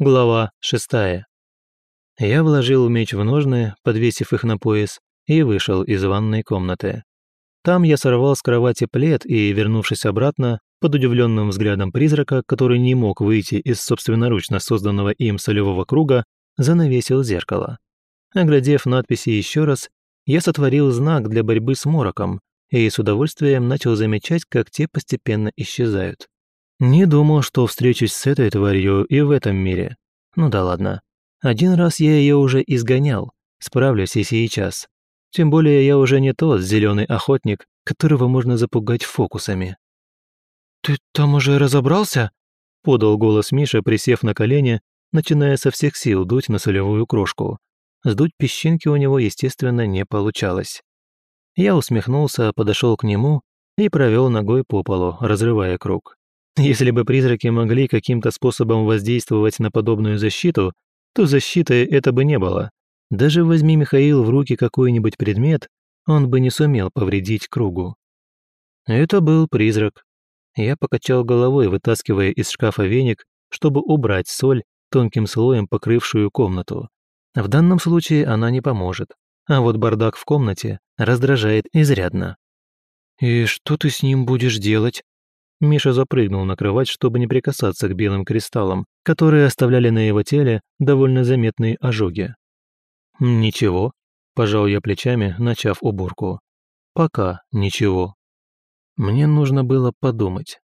Глава шестая. Я вложил меч в ножны, подвесив их на пояс, и вышел из ванной комнаты. Там я сорвал с кровати плед и, вернувшись обратно, под удивленным взглядом призрака, который не мог выйти из собственноручно созданного им солевого круга, занавесил зеркало. Оглядев надписи еще раз, я сотворил знак для борьбы с мороком и с удовольствием начал замечать, как те постепенно исчезают. Не думал, что встречусь с этой тварью и в этом мире. Ну да ладно. Один раз я ее уже изгонял, справлюсь и сейчас. Тем более я уже не тот зеленый охотник, которого можно запугать фокусами. «Ты там уже разобрался?» – подал голос Миша, присев на колени, начиная со всех сил дуть на солевую крошку. Сдуть песчинки у него, естественно, не получалось. Я усмехнулся, подошел к нему и провел ногой по полу, разрывая круг. Если бы призраки могли каким-то способом воздействовать на подобную защиту, то защиты это бы не было. Даже возьми Михаил в руки какой-нибудь предмет, он бы не сумел повредить кругу. Это был призрак. Я покачал головой, вытаскивая из шкафа веник, чтобы убрать соль, тонким слоем покрывшую комнату. В данном случае она не поможет, а вот бардак в комнате раздражает изрядно. «И что ты с ним будешь делать?» Миша запрыгнул на кровать, чтобы не прикасаться к белым кристаллам, которые оставляли на его теле довольно заметные ожоги. «Ничего», – пожал я плечами, начав уборку. «Пока ничего». Мне нужно было подумать.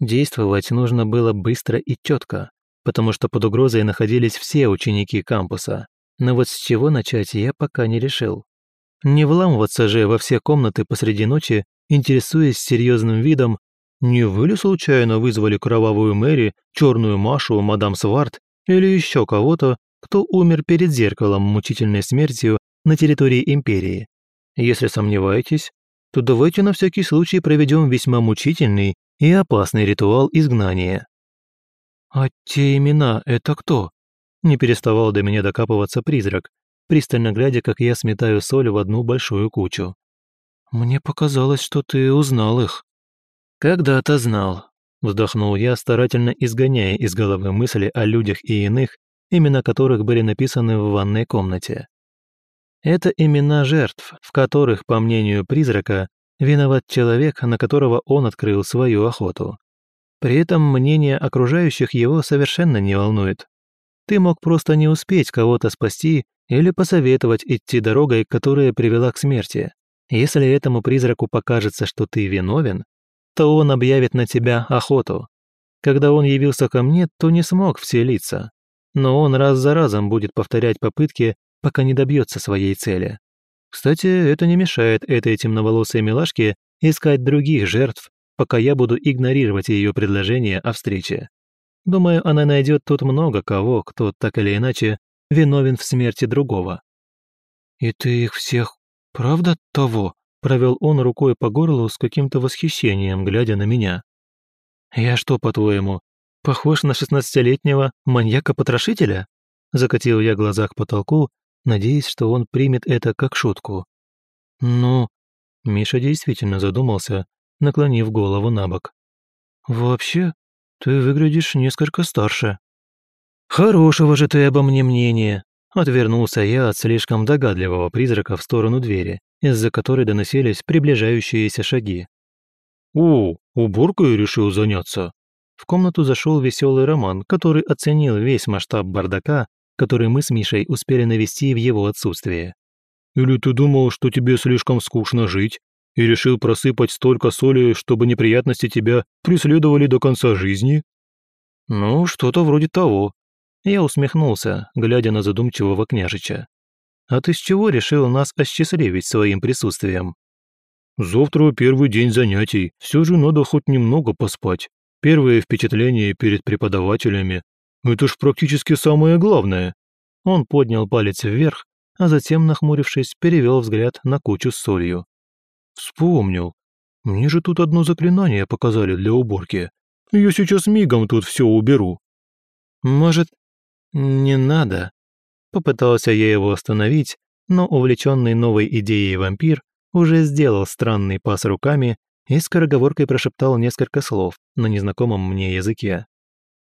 Действовать нужно было быстро и четко, потому что под угрозой находились все ученики кампуса. Но вот с чего начать я пока не решил. Не вламываться же во все комнаты посреди ночи, интересуясь серьезным видом, не вы ли случайно вызвали кровавую Мэри, черную Машу, мадам Сварт или еще кого-то, кто умер перед зеркалом мучительной смертью на территории Империи? Если сомневаетесь, то давайте на всякий случай проведем весьма мучительный и опасный ритуал изгнания. «А те имена — это кто?» Не переставал до меня докапываться призрак, пристально глядя, как я сметаю соль в одну большую кучу. «Мне показалось, что ты узнал их». «Когда-то знал», – вздохнул я, старательно изгоняя из головы мысли о людях и иных, имена которых были написаны в ванной комнате. Это имена жертв, в которых, по мнению призрака, виноват человек, на которого он открыл свою охоту. При этом мнение окружающих его совершенно не волнует. Ты мог просто не успеть кого-то спасти или посоветовать идти дорогой, которая привела к смерти. Если этому призраку покажется, что ты виновен, то он объявит на тебя охоту. Когда он явился ко мне, то не смог вселиться. Но он раз за разом будет повторять попытки, пока не добьется своей цели. Кстати, это не мешает этой темноволосой милашке искать других жертв, пока я буду игнорировать ее предложение о встрече. Думаю, она найдет тут много кого, кто так или иначе виновен в смерти другого. «И ты их всех правда того?» Провел он рукой по горлу с каким-то восхищением, глядя на меня. «Я что, по-твоему, похож на шестнадцатилетнего маньяка-потрошителя?» Закатил я глаза к потолку, надеясь, что он примет это как шутку. «Ну...» Миша действительно задумался, наклонив голову на бок. «Вообще, ты выглядишь несколько старше». «Хорошего же ты обо мне мнения!» Отвернулся я от слишком догадливого призрака в сторону двери, из-за которой доносились приближающиеся шаги. «О, уборкой решил заняться?» В комнату зашел веселый Роман, который оценил весь масштаб бардака, который мы с Мишей успели навести в его отсутствие. «Или ты думал, что тебе слишком скучно жить, и решил просыпать столько соли, чтобы неприятности тебя преследовали до конца жизни?» «Ну, что-то вроде того». Я усмехнулся, глядя на задумчивого княжича. А ты с чего решил нас осчастливить своим присутствием?» «Завтра первый день занятий. Все же надо хоть немного поспать. Первые впечатления перед преподавателями. Это ж практически самое главное». Он поднял палец вверх, а затем, нахмурившись, перевел взгляд на кучу с солью. «Вспомнил. Мне же тут одно заклинание показали для уборки. Я сейчас мигом тут все уберу». «Может, не надо?» Попытался я его остановить, но увлеченный новой идеей вампир уже сделал странный пас руками и скороговоркой прошептал несколько слов на незнакомом мне языке.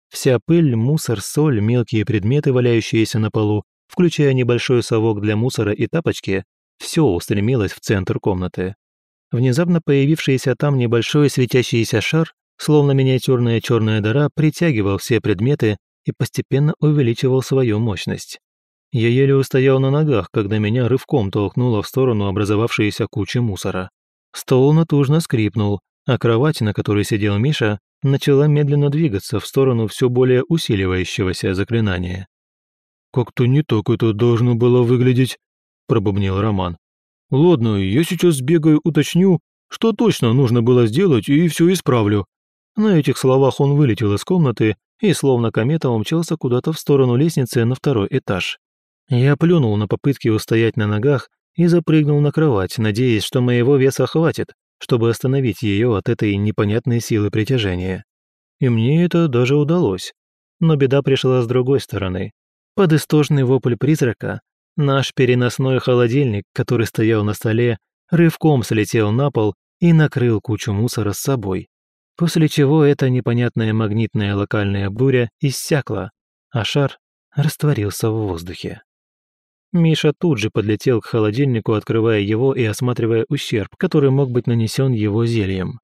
Вся пыль, мусор, соль, мелкие предметы, валяющиеся на полу, включая небольшой совок для мусора и тапочки, все устремилось в центр комнаты. Внезапно появившийся там небольшой светящийся шар, словно миниатюрная черная дыра, притягивал все предметы и постепенно увеличивал свою мощность. Я еле устоял на ногах, когда меня рывком толкнуло в сторону образовавшейся кучи мусора. Стол натужно скрипнул, а кровать, на которой сидел Миша, начала медленно двигаться в сторону все более усиливающегося заклинания. «Как-то не так это должно было выглядеть», – пробубнил Роман. «Ладно, я сейчас сбегаю, уточню, что точно нужно было сделать, и все исправлю». На этих словах он вылетел из комнаты и словно комета умчался куда-то в сторону лестницы на второй этаж. Я плюнул на попытки устоять на ногах и запрыгнул на кровать, надеясь, что моего веса хватит, чтобы остановить ее от этой непонятной силы притяжения. И мне это даже удалось. Но беда пришла с другой стороны. Под истошный вопль призрака наш переносной холодильник, который стоял на столе, рывком слетел на пол и накрыл кучу мусора с собой. После чего эта непонятная магнитная локальная буря иссякла, а шар растворился в воздухе. Миша тут же подлетел к холодильнику, открывая его и осматривая ущерб, который мог быть нанесен его зельем.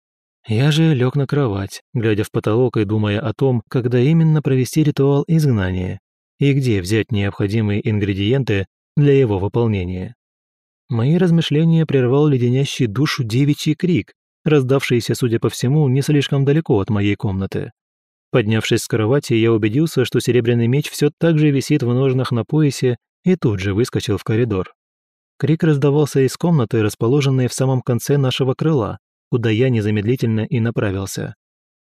Я же лег на кровать, глядя в потолок и думая о том, когда именно провести ритуал изгнания и где взять необходимые ингредиенты для его выполнения. Мои размышления прервал леденящий душу девичий крик, раздавшийся, судя по всему, не слишком далеко от моей комнаты. Поднявшись с кровати, я убедился, что серебряный меч все так же висит в ножнах на поясе и тут же выскочил в коридор. Крик раздавался из комнаты, расположенной в самом конце нашего крыла, куда я незамедлительно и направился.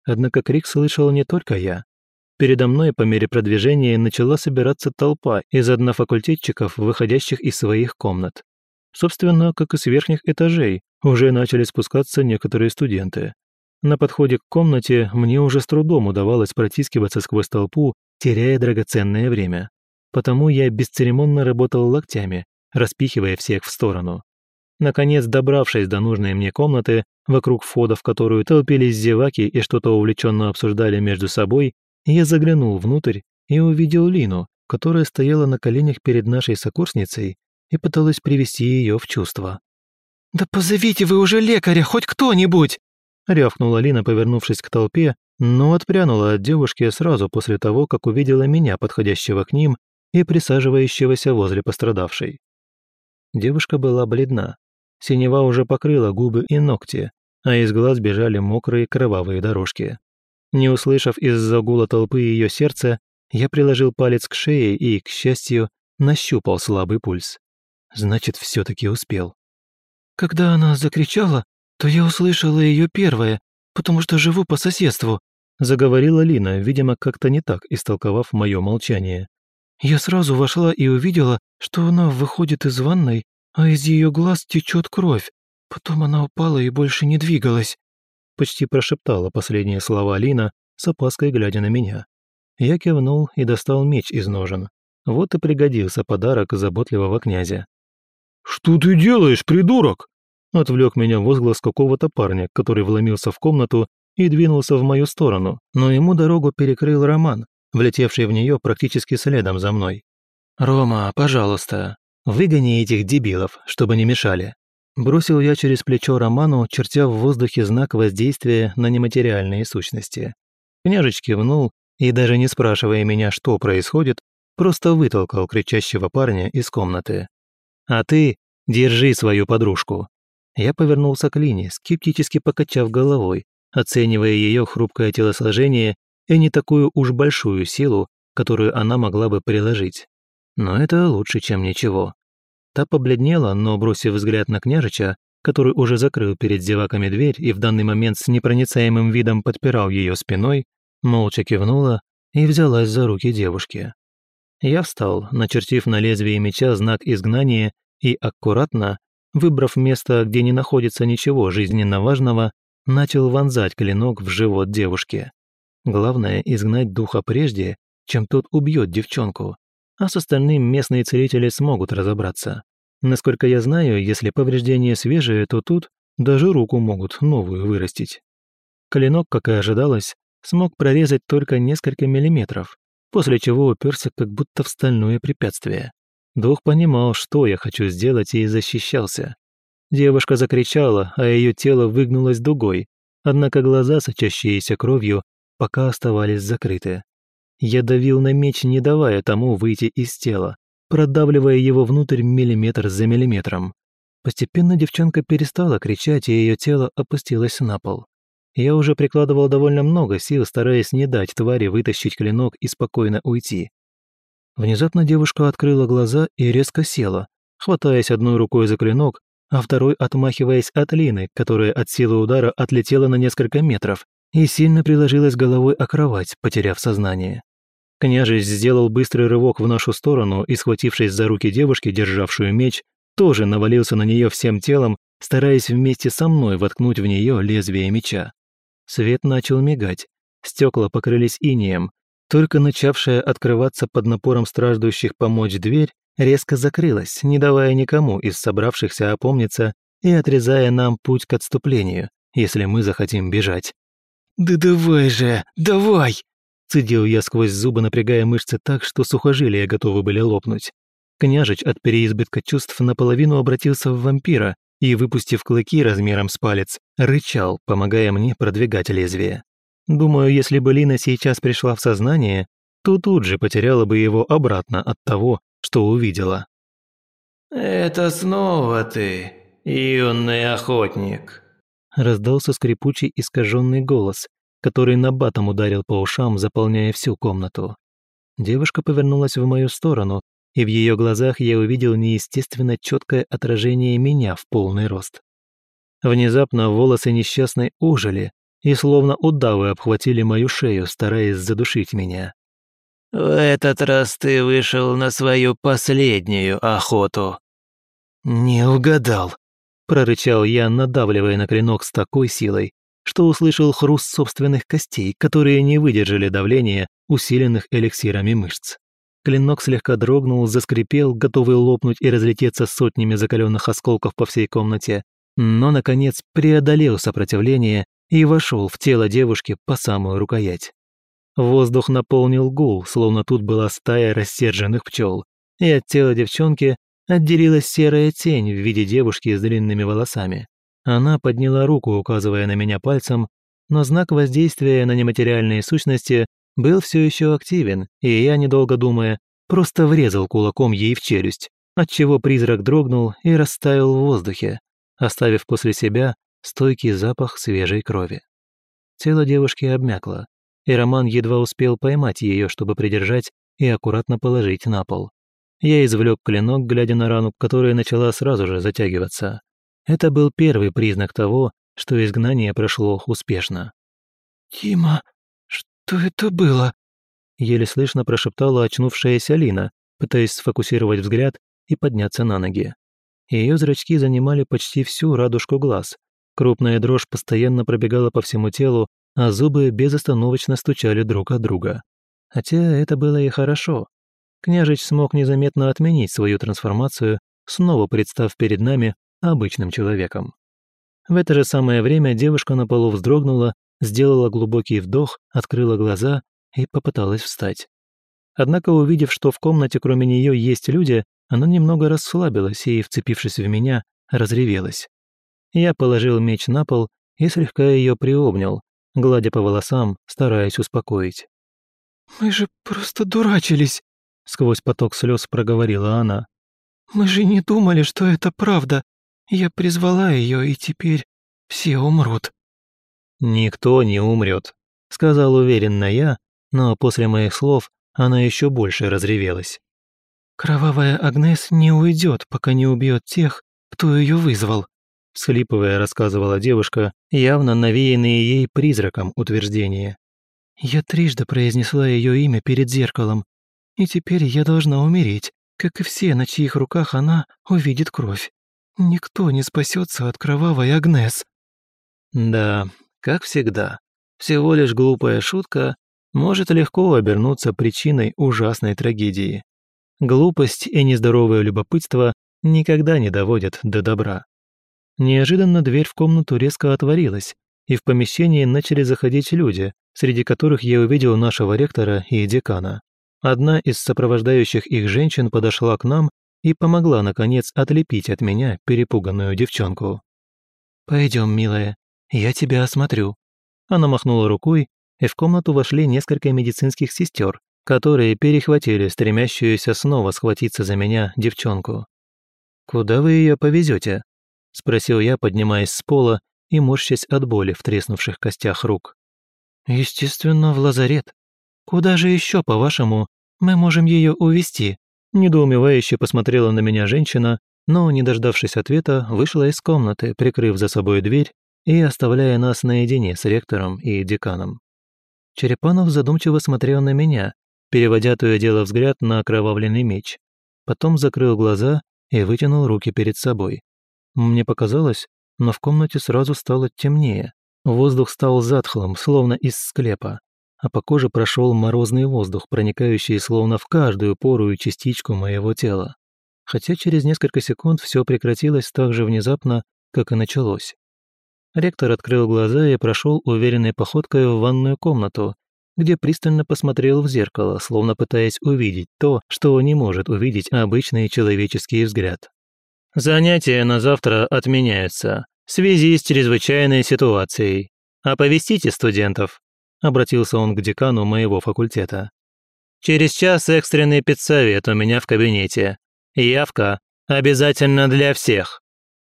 Однако крик слышал не только я. Передо мной по мере продвижения начала собираться толпа из однофакультетчиков, выходящих из своих комнат. Собственно, как и с верхних этажей, уже начали спускаться некоторые студенты. На подходе к комнате мне уже с трудом удавалось протискиваться сквозь толпу, теряя драгоценное время потому я бесцеремонно работал локтями, распихивая всех в сторону. Наконец, добравшись до нужной мне комнаты, вокруг входа в которую толпились зеваки и что-то увлеченно обсуждали между собой, я заглянул внутрь и увидел Лину, которая стояла на коленях перед нашей сокурсницей и пыталась привести ее в чувство. «Да позовите вы уже лекаря, хоть кто-нибудь!» рявкнула Лина, повернувшись к толпе, но отпрянула от девушки сразу после того, как увидела меня, подходящего к ним, и присаживающегося возле пострадавшей. Девушка была бледна. Синева уже покрыла губы и ногти, а из глаз бежали мокрые кровавые дорожки. Не услышав из-за гула толпы ее сердца, я приложил палец к шее и, к счастью, нащупал слабый пульс. Значит, все таки успел. Когда она закричала, то я услышала ее первое, потому что живу по соседству, заговорила Лина, видимо, как-то не так истолковав мое молчание. Я сразу вошла и увидела, что она выходит из ванной, а из ее глаз течет кровь. Потом она упала и больше не двигалась. Почти прошептала последние слова Алина, с опаской глядя на меня. Я кивнул и достал меч из ножен. Вот и пригодился подарок заботливого князя. «Что ты делаешь, придурок?» Отвлек меня возглас какого-то парня, который вломился в комнату и двинулся в мою сторону, но ему дорогу перекрыл Роман, влетевший в нее практически следом за мной. «Рома, пожалуйста, выгони этих дебилов, чтобы не мешали». Бросил я через плечо Роману, чертя в воздухе знак воздействия на нематериальные сущности. Княжеч кивнул и, даже не спрашивая меня, что происходит, просто вытолкал кричащего парня из комнаты. «А ты держи свою подружку». Я повернулся к Лине, скептически покачав головой, оценивая ее хрупкое телосложение и не такую уж большую силу, которую она могла бы приложить. Но это лучше, чем ничего. Та побледнела, но, бросив взгляд на княжича, который уже закрыл перед зеваками дверь и в данный момент с непроницаемым видом подпирал ее спиной, молча кивнула и взялась за руки девушки. Я встал, начертив на лезвие меча знак изгнания и аккуратно, выбрав место, где не находится ничего жизненно важного, начал вонзать клинок в живот девушки. Главное – изгнать духа прежде, чем тот убьет девчонку, а с остальным местные целители смогут разобраться. Насколько я знаю, если повреждение свежее, то тут даже руку могут новую вырастить. Клинок, как и ожидалось, смог прорезать только несколько миллиметров, после чего уперся как будто в стальное препятствие. Дух понимал, что я хочу сделать, и защищался. Девушка закричала, а ее тело выгнулось дугой, однако глаза, сочащиеся кровью, пока оставались закрыты. Я давил на меч, не давая тому выйти из тела, продавливая его внутрь миллиметр за миллиметром. Постепенно девчонка перестала кричать, и ее тело опустилось на пол. Я уже прикладывал довольно много сил, стараясь не дать твари вытащить клинок и спокойно уйти. Внезапно девушка открыла глаза и резко села, хватаясь одной рукой за клинок, а второй отмахиваясь от Лины, которая от силы удара отлетела на несколько метров и сильно приложилась головой о кровать, потеряв сознание. Княжич сделал быстрый рывок в нашу сторону и, схватившись за руки девушки, державшую меч, тоже навалился на нее всем телом, стараясь вместе со мной воткнуть в нее лезвие меча. Свет начал мигать, стекла покрылись инеем, только начавшая открываться под напором страждущих помочь дверь резко закрылась, не давая никому из собравшихся опомниться и отрезая нам путь к отступлению, если мы захотим бежать. «Да давай же, давай!» Цедил я сквозь зубы, напрягая мышцы так, что сухожилия готовы были лопнуть. Княжич от переизбытка чувств наполовину обратился в вампира и, выпустив клыки размером с палец, рычал, помогая мне продвигать лезвие. Думаю, если бы Лина сейчас пришла в сознание, то тут же потеряла бы его обратно от того, что увидела. «Это снова ты, юный охотник», раздался скрипучий искаженный голос, который набатом ударил по ушам, заполняя всю комнату. Девушка повернулась в мою сторону, и в ее глазах я увидел неестественно четкое отражение меня в полный рост. Внезапно волосы несчастной ужили, и словно удавы обхватили мою шею, стараясь задушить меня. «В этот раз ты вышел на свою последнюю охоту». «Не угадал», – прорычал я, надавливая на клинок с такой силой, что услышал хруст собственных костей, которые не выдержали давления, усиленных эликсирами мышц. Клинок слегка дрогнул, заскрипел, готовый лопнуть и разлететься сотнями закаленных осколков по всей комнате, но, наконец, преодолел сопротивление и вошел в тело девушки по самую рукоять. Воздух наполнил гул, словно тут была стая рассерженных пчел, и от тела девчонки отделилась серая тень в виде девушки с длинными волосами. Она подняла руку, указывая на меня пальцем, но знак воздействия на нематериальные сущности был все еще активен, и я, недолго думая, просто врезал кулаком ей в челюсть, отчего призрак дрогнул и растаял в воздухе, оставив после себя стойкий запах свежей крови. Тело девушки обмякло, и Роман едва успел поймать ее, чтобы придержать и аккуратно положить на пол. Я извлек клинок, глядя на рану, которая начала сразу же затягиваться. Это был первый признак того, что изгнание прошло успешно. «Тима, что это было?» Еле слышно прошептала очнувшаяся Лина, пытаясь сфокусировать взгляд и подняться на ноги. Ее зрачки занимали почти всю радужку глаз, Крупная дрожь постоянно пробегала по всему телу, а зубы безостановочно стучали друг от друга. Хотя это было и хорошо. Княжич смог незаметно отменить свою трансформацию, снова представ перед нами обычным человеком. В это же самое время девушка на полу вздрогнула, сделала глубокий вдох, открыла глаза и попыталась встать. Однако, увидев, что в комнате кроме нее есть люди, она немного расслабилась и, вцепившись в меня, разревелась. Я положил меч на пол и слегка ее приобнял, гладя по волосам, стараясь успокоить. «Мы же просто дурачились», — сквозь поток слез проговорила она. «Мы же не думали, что это правда. Я призвала ее, и теперь все умрут». «Никто не умрет», — сказал уверенно я, но после моих слов она еще больше разревелась. «Кровавая Агнес не уйдет, пока не убьет тех, кто ее вызвал», Схлипывая, рассказывала девушка, явно навеянные ей призраком утверждения. «Я трижды произнесла ее имя перед зеркалом, и теперь я должна умереть, как и все, на чьих руках она увидит кровь. Никто не спасется от кровавой Агнес». Да, как всегда, всего лишь глупая шутка может легко обернуться причиной ужасной трагедии. Глупость и нездоровое любопытство никогда не доводят до добра. Неожиданно дверь в комнату резко отворилась, и в помещении начали заходить люди, среди которых я увидел нашего ректора и декана. Одна из сопровождающих их женщин подошла к нам и помогла, наконец, отлепить от меня перепуганную девчонку. «Пойдем, милая, я тебя осмотрю». Она махнула рукой, и в комнату вошли несколько медицинских сестер, которые перехватили стремящуюся снова схватиться за меня девчонку. «Куда вы ее повезете? Спросил я, поднимаясь с пола и морщась от боли в треснувших костях рук. «Естественно, в лазарет. Куда же еще, по-вашему, мы можем ее увести? Недоумевающе посмотрела на меня женщина, но, не дождавшись ответа, вышла из комнаты, прикрыв за собой дверь и оставляя нас наедине с ректором и деканом. Черепанов задумчиво смотрел на меня, переводя то дело взгляд на окровавленный меч. Потом закрыл глаза и вытянул руки перед собой. Мне показалось, но в комнате сразу стало темнее. Воздух стал затхлым, словно из склепа а по коже прошел морозный воздух, проникающий словно в каждую пору и частичку моего тела. Хотя через несколько секунд все прекратилось так же внезапно, как и началось. Ректор открыл глаза и прошел уверенной походкой в ванную комнату, где пристально посмотрел в зеркало, словно пытаясь увидеть то, что не может увидеть обычный человеческий взгляд. «Занятия на завтра отменяются в связи с чрезвычайной ситуацией. Оповестите студентов», обратился он к декану моего факультета. «Через час экстренный педсовет у меня в кабинете. Явка обязательно для всех».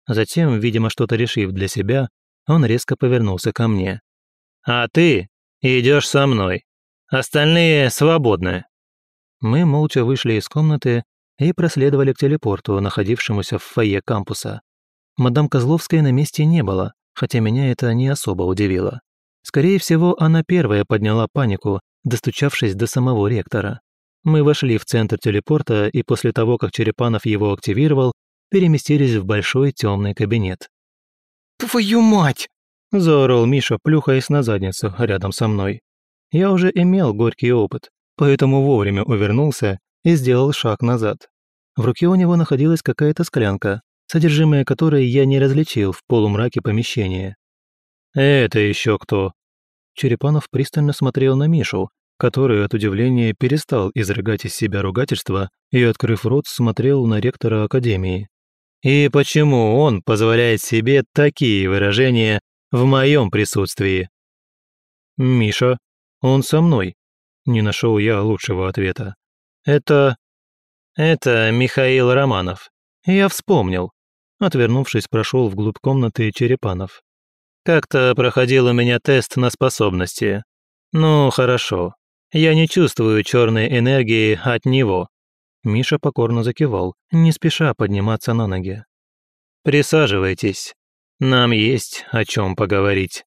Затем, видимо, что-то решив для себя, он резко повернулся ко мне. «А ты идешь со мной. Остальные свободны». Мы молча вышли из комнаты и проследовали к телепорту, находившемуся в фойе кампуса. Мадам Козловская на месте не было, хотя меня это не особо удивило. Скорее всего, она первая подняла панику, достучавшись до самого ректора. Мы вошли в центр телепорта и после того, как Черепанов его активировал, переместились в большой темный кабинет. «Твою мать!» – заорал Миша, плюхаясь на задницу рядом со мной. Я уже имел горький опыт, поэтому вовремя увернулся и сделал шаг назад. В руке у него находилась какая-то склянка, содержимое которой я не различил в полумраке помещения. «Это еще кто?» Черепанов пристально смотрел на Мишу, который от удивления перестал изрыгать из себя ругательства и, открыв рот, смотрел на ректора Академии. «И почему он позволяет себе такие выражения в моем присутствии?» «Миша, он со мной», — не нашел я лучшего ответа. «Это... это Михаил Романов. Я вспомнил». Отвернувшись, прошел вглубь комнаты Черепанов. Как-то проходил у меня тест на способности. Ну, хорошо. Я не чувствую черной энергии от него. Миша покорно закивал, не спеша подниматься на ноги. Присаживайтесь. Нам есть о чем поговорить.